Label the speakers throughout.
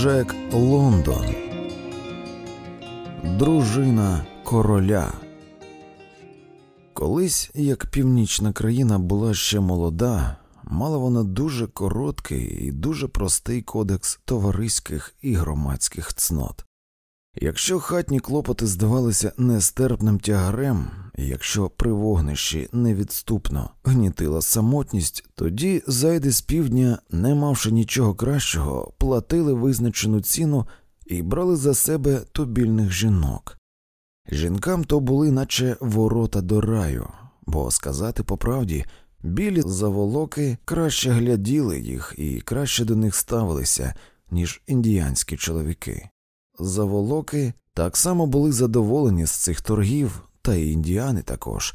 Speaker 1: Джек Лондон, дружина короля. Колись, як північна країна була ще молода, мала вона дуже короткий і дуже простий кодекс товариських і громадських цнот. Якщо хатні клопоти здавалися нестерпним тягарем, і якщо при вогнищі невідступно гнітила самотність, тоді зайди з півдня, не мавши нічого кращого, платили визначену ціну і брали за себе тубільних жінок. Жінкам то були, наче ворота до раю, бо сказати по правді, білі заволоки краще гляділи їх і краще до них ставилися, ніж індіянські чоловіки. Заволоки так само були задоволені з цих торгів, та й індіани також.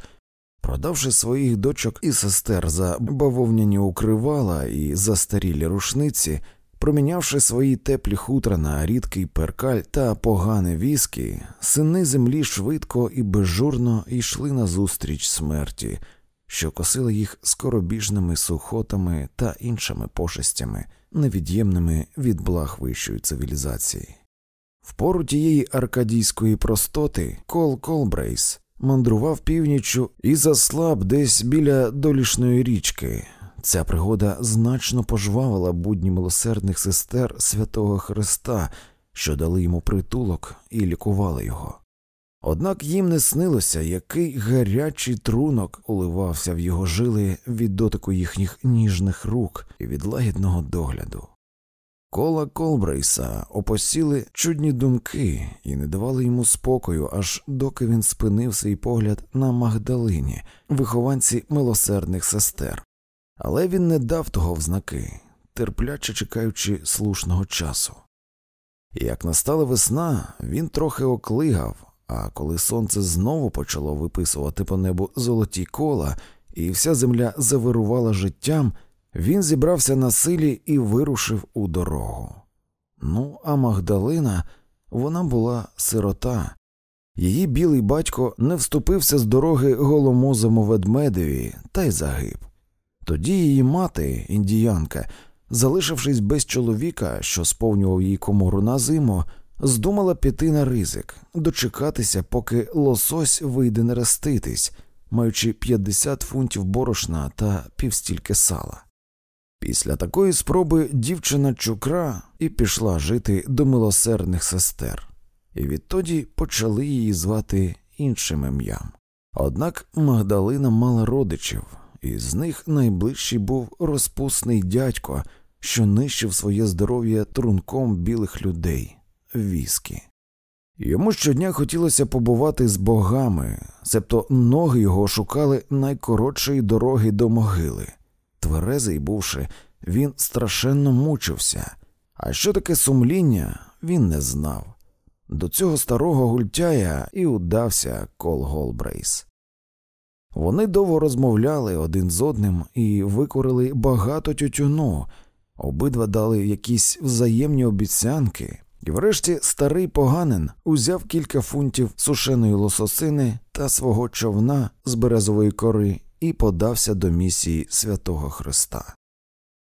Speaker 1: Продавши своїх дочок і сестер за бавовняні укривала і застарілі рушниці, промінявши свої теплі хутра на рідкий перкаль та погане віскі, сини землі швидко і безжурно йшли назустріч смерті, що косила їх скоробіжними сухотами та іншими пошестями, невід'ємними від благ вищої цивілізації. В пору тієї аркадійської простоти Кол Голбрейс мандрував північчю і заслаб десь біля долішної річки. Ця пригода значно пожвавила будні милосердних сестер святого Христа, що дали йому притулок і лікували його. Однак їм не снилося, який гарячий трунок уливався в його жили від дотику їхніх ніжних рук і від лагідного догляду. Кола Колбрейса опосіли чудні думки і не давали йому спокою, аж доки він спинив свій погляд на Магдалині, вихованці милосердних сестер. Але він не дав того в знаки, терпляче чекаючи слушного часу. Як настала весна, він трохи оклигав, а коли сонце знову почало виписувати по небу золоті кола, і вся земля завирувала життям. Він зібрався на силі і вирушив у дорогу. Ну, а Магдалина вона була сирота. Її білий батько не вступився з дороги голомозому ведмедеві та й загиб. Тоді її мати, індіянка, залишившись без чоловіка, що сповнював її комору на зиму, здумала піти на ризик, дочекатися, поки лосось вийде нереститись, маючи 50 фунтів борошна та півстільки сала. Після такої спроби дівчина чукра і пішла жити до милосердних сестер, і відтоді почали її звати іншим ім'ям. Однак Магдалина мала родичів, і з них найближчий був розпусний дядько, що нищив своє здоров'я трунком білих людей віскі. Йому щодня хотілося побувати з богами, себто ноги його шукали найкоротшої дороги до могили. Тверезий бувши, він страшенно мучився, а що таке сумління, він не знав. До цього старого гультяя і удався Кол Голбрейс. Вони довго розмовляли один з одним і викорили багато тютюну, обидва дали якісь взаємні обіцянки, і врешті старий поганин узяв кілька фунтів сушеної лососини та свого човна з березової кори і подався до місії святого Христа.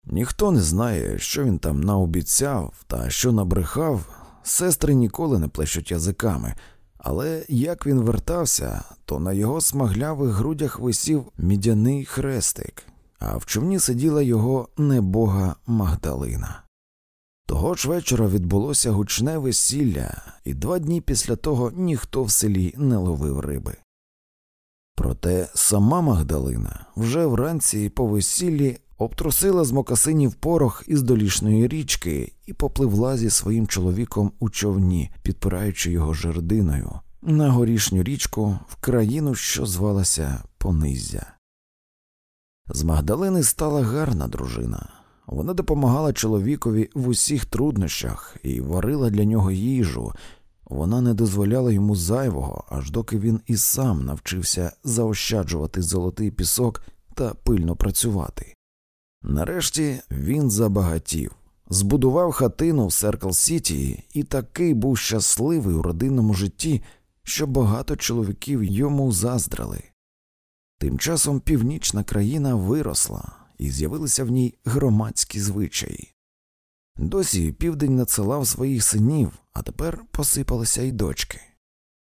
Speaker 1: Ніхто не знає, що він там наобіцяв та що набрехав, сестри ніколи не плещуть язиками, але як він вертався, то на його смаглявих грудях висів мідяний хрестик, а в човні сиділа його небога Магдалина. Того ж вечора відбулося гучне весілля, і два дні після того ніхто в селі не ловив риби. Проте сама Магдалина вже вранці по весіллі обтрусила з мокасинів порох із долішної річки і попливла зі своїм чоловіком у човні, підпираючи його жердиною, на горішню річку в країну, що звалася Понизя. З Магдалини стала гарна дружина. Вона допомагала чоловікові в усіх труднощах і варила для нього їжу. Вона не дозволяла йому зайвого, аж доки він і сам навчився заощаджувати золотий пісок та пильно працювати. Нарешті він забагатів, збудував хатину в Серкл Сіті і такий був щасливий у родинному житті, що багато чоловіків йому заздрали. Тим часом північна країна виросла і з'явилися в ній громадські звичаї. Досі південь надсилав своїх синів, а тепер посипалися й дочки.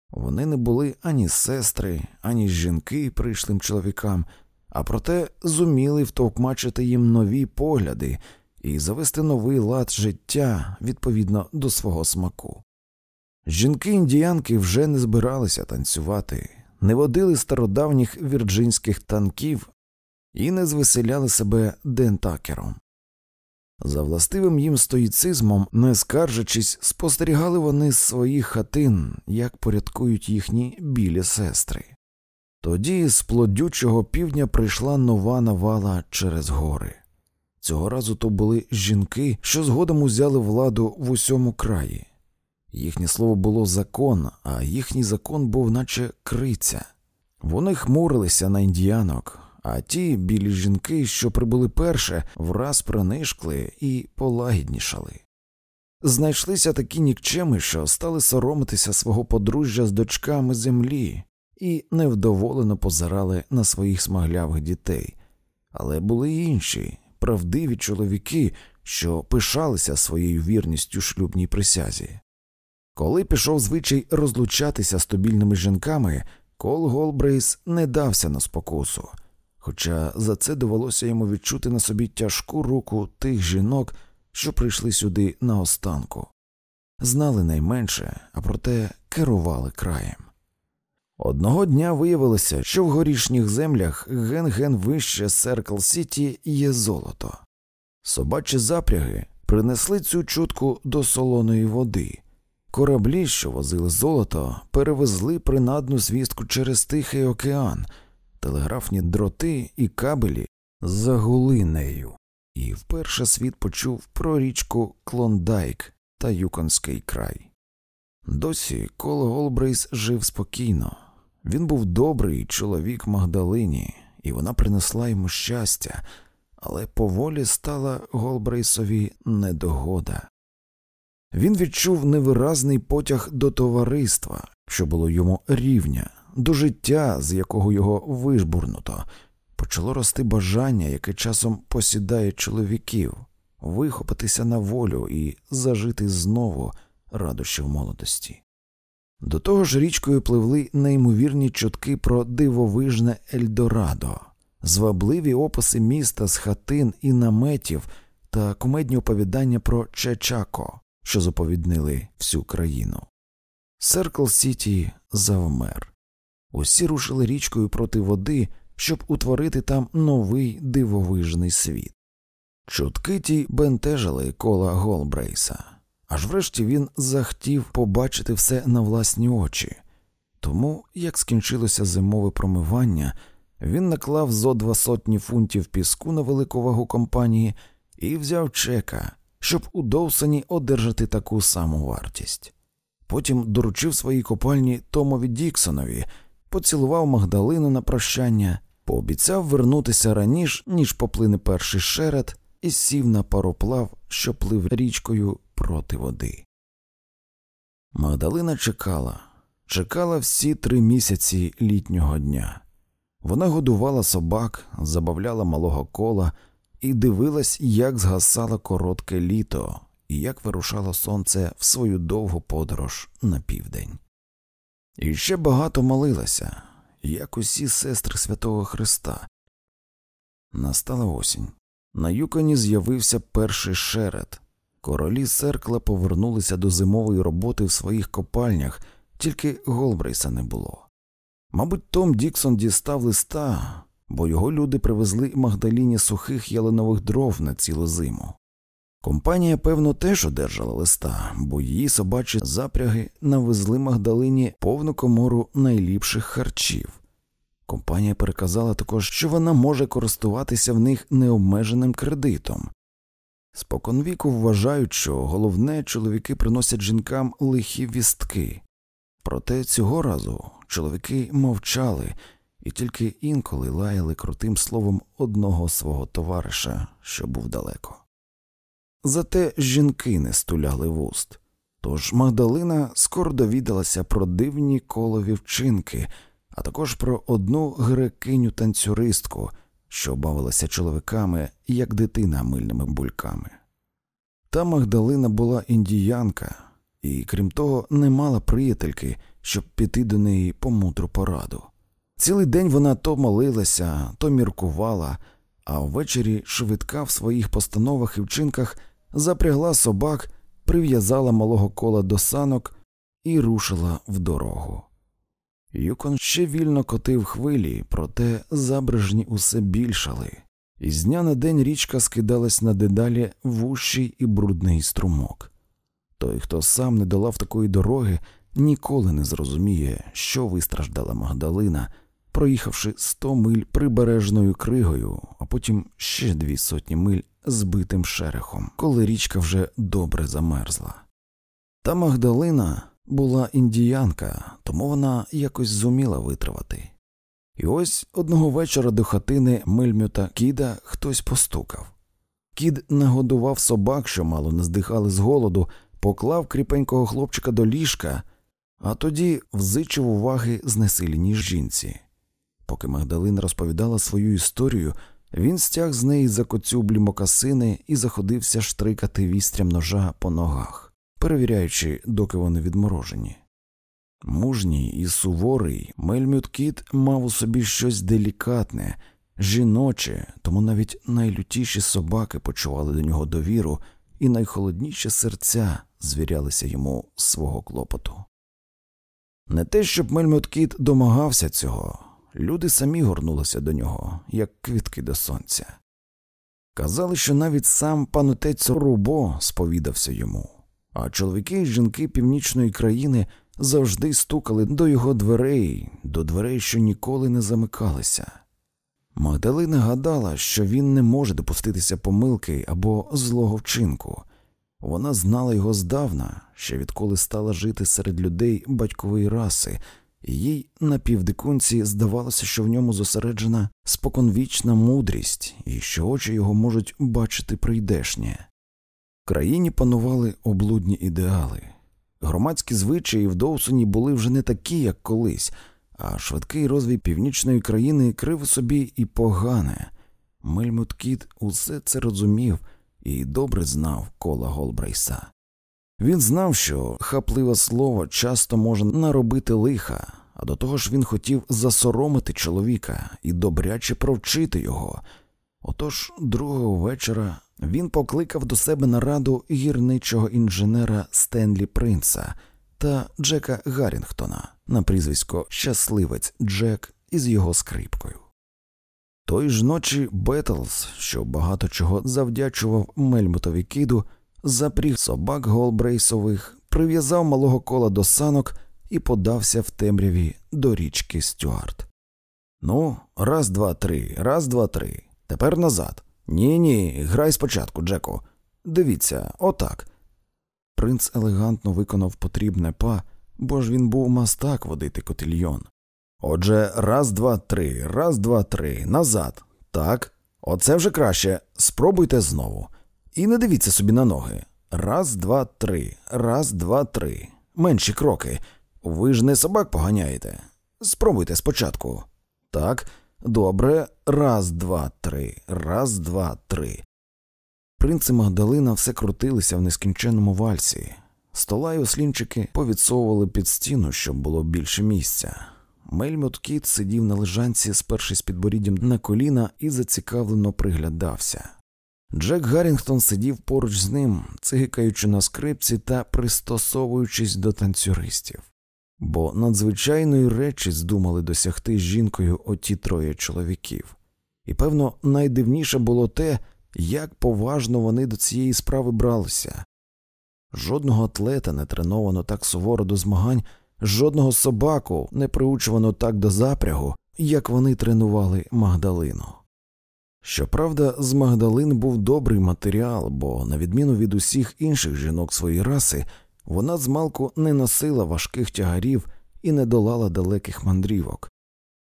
Speaker 1: Вони не були ані сестри, ані жінки прийшлим чоловікам, а проте зуміли втовкмачити їм нові погляди і завести новий лад життя відповідно до свого смаку. Жінки індіянки вже не збиралися танцювати, не водили стародавніх вірджинських танків і не звеселяли себе дентакером. За властивим їм стоїцизмом, не скаржачись, спостерігали вони з своїх хатин, як порядкують їхні білі сестри. Тоді з плодючого півдня прийшла нова навала через гори. Цього разу то були жінки, що згодом узяли владу в усьому краї. Їхнє слово було закон, а їхній закон був, наче криця. Вони хмурилися на індіянок, а ті білі жінки, що прибули перше, враз принишкли і полагіднішали. Знайшлися такі нікчеми, що стали соромитися свого подружжя з дочками землі і невдоволено позирали на своїх смаглявих дітей, але були й інші правдиві чоловіки, що пишалися своєю вірністю шлюбній присязі. Коли пішов звичай розлучатися з тобільними жінками, Кол Голбрейс не дався на спокусу, хоча за це довелося йому відчути на собі тяжку руку тих жінок, що прийшли сюди наостанку. знали найменше, а проте керували краєм. Одного дня виявилося, що в горішніх землях ген-ген вище Серкл Сіті є золото. Собачі запряги принесли цю чутку до солоної води. Кораблі, що возили золото, перевезли принадну звістку через Тихий океан, телеграфні дроти і кабелі загули нею, і вперше світ почув про річку Клондайк та Юконський край. Досі коло Голбрейс жив спокійно. Він був добрий чоловік Магдалині, і вона принесла йому щастя, але поволі стала Голбрейсові недогода. Він відчув невиразний потяг до товариства, що було йому рівня, до життя, з якого його вижбурнуто, почало рости бажання, яке часом посідає чоловіків, вихопитися на волю і зажити знову радощів молодості. До того ж річкою пливли неймовірні чутки про дивовижне Ельдорадо, звабливі описи міста з хатин і наметів та кумедні оповідання про Чечако, що заповіднили всю країну. Серкл Сіті завмер. Усі рушили річкою проти води, щоб утворити там новий дивовижний світ. Чутки ті бентежили кола Голбрейса. Аж врешті він захотів побачити все на власні очі, тому, як скінчилося зимове промивання, він наклав зо два сотні фунтів піску на велику вагу компанії і взяв чека, щоб у Доусоні одержати таку саму вартість. Потім доручив своїй копальні Томові Діксонові, поцілував Магдалину на прощання, пообіцяв вернутися раніше, ніж поплине перший шерет, і сів на пароплав, що плив річкою проти води. Магдалина чекала, чекала всі три місяці літнього дня. Вона годувала собак, забавляла малого кола і дивилась, як згасало коротке літо і як вирушало сонце в свою довгу подорож на південь. І ще багато молилася, як усі сестри святого Христа. Настала осінь. На юконі з'явився перший шерет. Королі серкла повернулися до зимової роботи в своїх копальнях, тільки Голбрейса не було. Мабуть, Том Діксон дістав листа, бо його люди привезли Магдаліні сухих ялинових дров на цілу зиму. Компанія, певно, теж одержала листа, бо її собачі запряги навезли Магдалині повну комору найліпших харчів. Компанія переказала також, що вона може користуватися в них необмеженим кредитом. Споконвіку вважають, що головне чоловіки приносять жінкам лихі вістки, проте цього разу чоловіки мовчали і тільки інколи лаяли крутим словом одного свого товариша, що був далеко. Зате жінки не стуляли вуст, тож Магдалина скоро довідалася про дивні колові вчинки, а також про одну грекиню танцюристку, що бавилася чоловіками, як дитина мильними бульками. Та Магдалина була індіянка, і, крім того, не мала приятельки, щоб піти до неї по мудру пораду. Цілий день вона то молилася, то міркувала, а ввечері швидка в своїх постановах і вчинках запрягла собак, прив'язала малого кола до санок і рушила в дорогу. Юкон ще вільно котив хвилі, проте забрежні усе більшали, і з дня на день річка скидалась на дедалі вущий і брудний струмок. Той, хто сам не долав такої дороги, ніколи не зрозуміє, що вистраждала Магдалина, проїхавши сто миль прибережною кригою, а потім ще дві сотні миль збитим шерехом, коли річка вже добре замерзла. Та Магдалина була індіянка, тому вона якось зуміла витривати. І ось одного вечора до хатини мильмюта кіда хтось постукав. Кід нагодував собак, що мало не здихали з голоду, поклав кріпенького хлопчика до ліжка, а тоді взичив уваги знесиліній жінці. Поки Магдалина розповідала свою історію, він стяг з неї за коцюблі мокасини і заходився штрикати вістрям ножа по ногах, перевіряючи, доки вони відморожені. Мужній і суворий Мельмют Кіт мав у собі щось делікатне, жіноче, тому навіть найлютіші собаки почували до нього довіру, і найхолодніші серця звірялися йому свого клопоту. Не те, щоб Мельмют Кіт домагався цього, люди самі горнулися до нього, як квітки до сонця. Казали, що навіть сам пан отець Рубо сповідався йому, а чоловіки і жінки північної країни завжди стукали до його дверей, до дверей, що ніколи не замикалися. Магдалина гадала, що він не може допуститися помилки або злого вчинку. Вона знала його здавна, ще відколи стала жити серед людей батькової раси, їй на півдикунці здавалося, що в ньому зосереджена споконвічна мудрість і що очі його можуть бачити прийдешнє. В країні панували облудні ідеали. Громадські звичаї в Доусоні були вже не такі, як колись, а швидкий розвій північної країни крив собі і погане. Мельмут Кіт усе це розумів і добре знав кола Голбрейса. Він знав, що хапливе слово часто може наробити лиха, а до того ж він хотів засоромити чоловіка і добряче провчити його. Отож другого вечора він покликав до себе на раду гірничого інженера Стенлі Принца та Джека Гаррінгтона на прізвисько Щасливець Джек із його скрипкою. Той ж ночі Бетлз, що багато чого завдячував Мельмутові кіду, запріг собак голбрейсових, прив'язав малого кола до санок і подався в темряві до річки Стюарт. Ну, раз, два, три, раз, два, три. Тепер назад. Ні, ні, грай спочатку, Джеку. Дивіться, отак. Принц елегантно виконав потрібне па, бо ж він був мастак водити котельйон. Отже, раз, два, три, раз, два, три, назад. Так, оце вже краще. Спробуйте знову. І не дивіться собі на ноги. Раз, два, три, раз, два, три. Менші кроки. Ви ж не собак поганяєте. Спробуйте спочатку. Так, добре, раз, два, три, раз, два, три. Принци Магдалина все крутилися в нескінченному вальсі. Стола й ослінчики повідсовували під стіну, щоб було більше місця. Мельмот Кіт сидів на лежанці, спершись підборіддям на коліна, і зацікавлено приглядався. Джек Гаррінгтон сидів поруч з ним, цигикаючи на скрипці та пристосовуючись до танцюристів, бо надзвичайної речі здумали досягти з жінкою оті троє чоловіків, і, певно, найдивніше було те, як поважно вони до цієї справи бралися. Жодного атлета не треновано так суворо до змагань, жодного собаку не приучувано так до запрягу, як вони тренували Магдалину. Щоправда, з Магдалин був добрий матеріал, бо, на відміну від усіх інших жінок своєї раси, вона змалку не носила важких тягарів і не долала далеких мандрівок.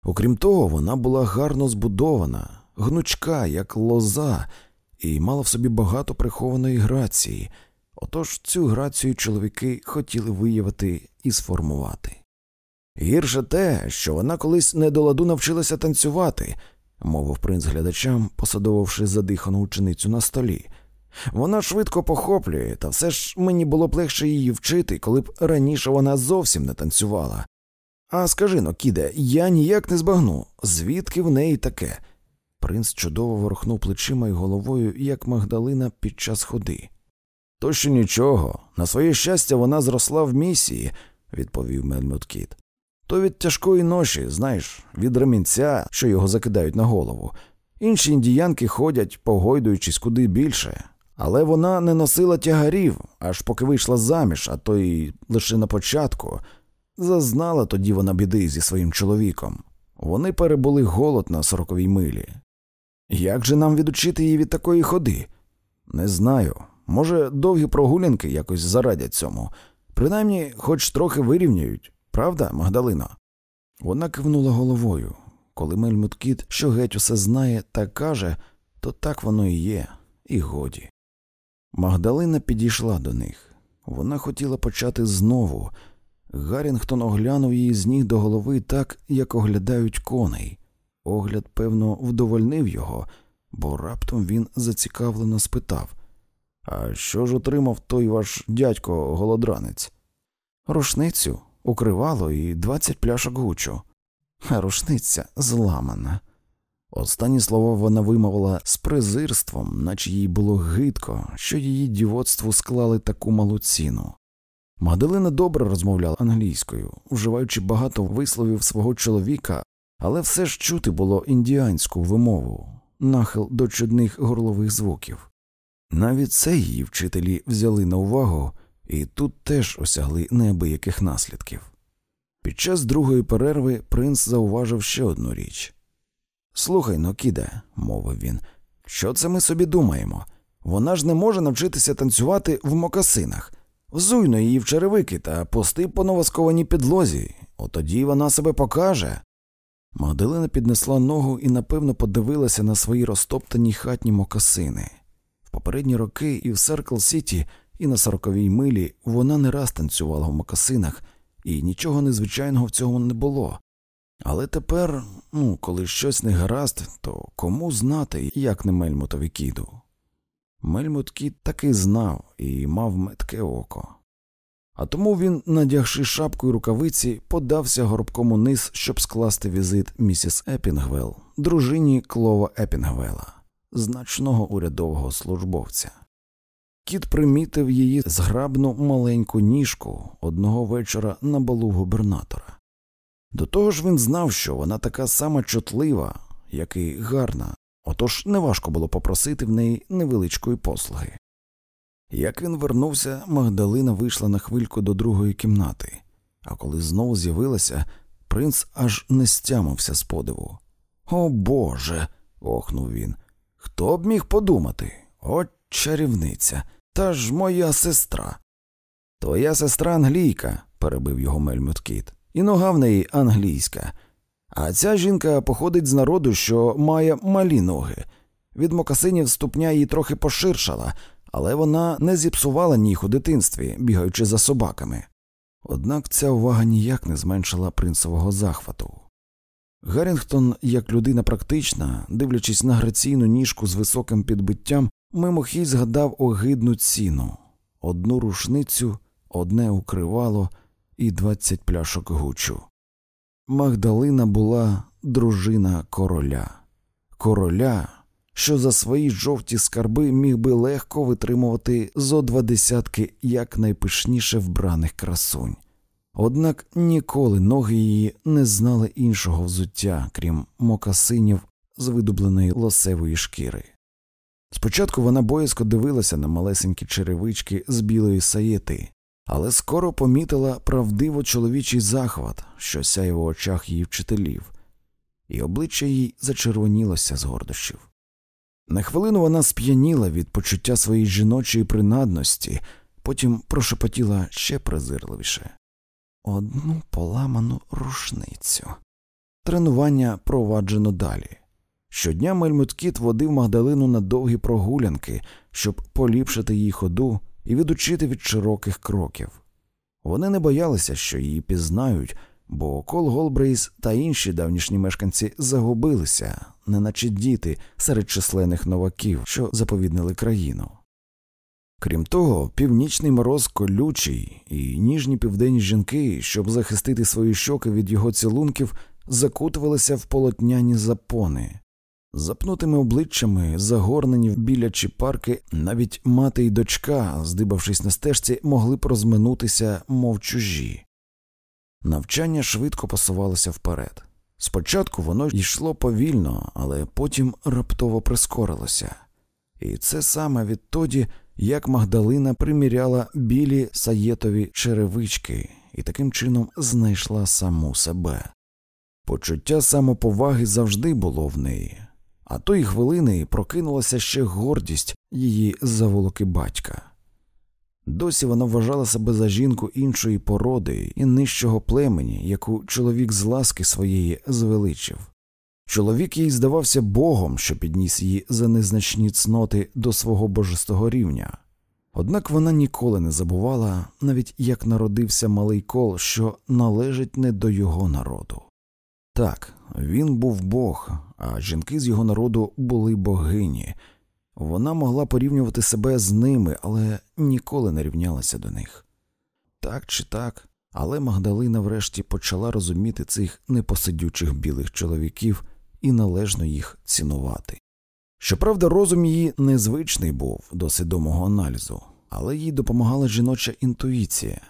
Speaker 1: Окрім того, вона була гарно збудована, гнучка, як лоза, і мала в собі багато прихованої грації, отож цю грацію чоловіки хотіли виявити і сформувати. Гірше те, що вона колись не до ладу навчилася танцювати, мовив принц глядачам, посадовивши задихану ученицю на столі. Вона швидко похоплює, та все ж мені було б легше її вчити, коли б раніше вона зовсім не танцювала. А скажи но, кіде, я ніяк не збагну, звідки в неї таке? Принц чудово ворухнув плечима й головою, як Магдалина під час ходи. То ще нічого, на своє щастя, вона зросла в місії, відповів Мельмут. То від тяжкої ноші, знаєш, від ремінця, що його закидають на голову. Інші індіянки ходять, погойдуючись куди більше, але вона не носила тягарів, аж поки вийшла заміж, а то й лише на початку. Зазнала тоді вона біди зі своїм чоловіком. Вони перебули голод на сороковій милі. Як же нам відучити її від такої ходи? Не знаю. Може, довгі прогулянки якось зарадять цьому, принаймні, хоч трохи вирівняють, правда, Магдалина? Вона кивнула головою. Коли Мельмут Кіт, що геть усе знає та каже, то так воно і є, і годі. Магдалина підійшла до них. Вона хотіла почати знову. Гаррінгтон оглянув її з ніг до голови так, як оглядають коней. Огляд, певно, вдовольнив його, бо раптом він зацікавлено спитав А що ж отримав той ваш дядько голодранець? Рушницю, укривало і двадцять пляшок гучу. Рушниця зламана. Останні слова вона вимовила з презирством, наче їй було гидко, що її дівоцтву склали таку малу ціну. Магдалина добре розмовляла англійською, вживаючи багато висловів свого чоловіка, але все ж чути було індіанську вимову, нахил до чудних горлових звуків. Навіть це її вчителі взяли на увагу і тут теж осягли неабияких наслідків. Під час другої перерви принц зауважив ще одну річ. Слухай но, кіде, мовив він, що це ми собі думаємо? Вона ж не може навчитися танцювати в мокасинах. Взуйно її в черевики та пости по новоскованій підлозі, отоді вона себе покаже. Магдалина піднесла ногу і напевно подивилася на свої розтоптані хатні мокасини. В попередні роки і в Серкл Сіті, і на сороковій милі вона не раз танцювала в мокасинах, і нічого незвичайного в цьому не було. Але тепер, ну, коли щось не гаразд, то кому знати, як не Мельмутові Кіду? Мельмут Кід таки знав і мав метке око. А тому він, надягши шапку й рукавиці, подався горбком униз, щоб скласти візит місіс Епінгвел, дружині Клова Епінгвела, значного урядового службовця. Кіт примітив її зграбну маленьку ніжку одного вечора на балу губернатора. До того ж він знав, що вона така сама чутлива, як і гарна, отож неважко було попросити в неї невеличкої послуги. Як він вернувся, Магдалина вийшла на хвильку до другої кімнати, а коли знову з'явилася, принц аж не стямився з подиву. О Боже. охнув він. Хто б міг подумати? О, чарівниця, та ж моя сестра. Твоя сестра англійка, перебив його Мельмют Кіт, і нога в неї англійська. А ця жінка походить з народу, що має малі ноги. Від мокасинів ступня її трохи поширшала, але вона не зіпсувала ніг у дитинстві, бігаючи за собаками. Однак ця увага ніяк не зменшила принцевого захвату. Гаррінгтон, як людина практична, дивлячись на граційну ніжку з високим підбиттям, мимохідь згадав огидну ціну одну рушницю, одне укривало і двадцять пляшок гучу. Магдалина була дружина короля, короля, що за свої жовті скарби міг би легко витримувати зо два десятки якнайпишніше вбраних красунь. Однак ніколи ноги її не знали іншого взуття, крім мокасинів з видубленої лосевої шкіри. Спочатку вона боязко дивилася на малесенькі черевички з білої саєти, але скоро помітила правдиво чоловічий захват, що сяє в очах її вчителів, і обличчя їй зачервонілося з гордощів. На хвилину вона сп'яніла від почуття своєї жіночої принадності, потім прошепотіла ще презирливіше одну поламану рушницю. Тренування проваджено далі. Щодня Мельмуткіт водив Магдалину на довгі прогулянки, щоб поліпшити її ходу і відучити від широких кроків. Вони не боялися, що її пізнають, бо Кол Голбрейс та інші давнішні мешканці загубилися, неначе діти серед численних новаків, що заповіднили країну. Крім того, північний мороз колючий, і ніжні південні жінки, щоб захистити свої щоки від його цілунків, закутувалися в полотняні запони. Запнутими обличчями, загорнені в білячі парки, навіть мати й дочка, здибавшись на стежці, могли б розминутися, мов чужі. Навчання швидко посувалося вперед. Спочатку воно йшло повільно, але потім раптово прискорилося. І це саме відтоді, як Магдалина приміряла білі саєтові черевички і таким чином знайшла саму себе. Почуття самоповаги завжди було в неї, а тої хвилини прокинулася ще гордість її заволоки батька. Досі вона вважала себе за жінку іншої породи і нижчого племені, яку чоловік з ласки своєї звеличив. Чоловік їй здавався богом, що підніс її за незначні цноти до свого божестого рівня. Однак вона ніколи не забувала, навіть як народився малий кол, що належить не до його народу. Так, він був бог, а жінки з його народу були богині. Вона могла порівнювати себе з ними, але ніколи не рівнялася до них. Так чи так, але Магдалина врешті почала розуміти цих непосидючих білих чоловіків і належно їх цінувати. Щоправда, розум її незвичний був до свідомого аналізу, але їй допомагала жіноча інтуїція.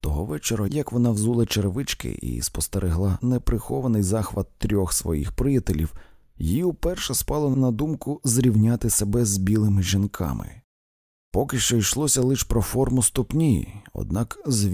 Speaker 1: Того вечора, як вона взула черевички і спостерегла неприхований захват трьох своїх приятелів, їй уперше спало на думку зрівняти себе з білими жінками. Поки що йшлося лише про форму ступні, однак звідти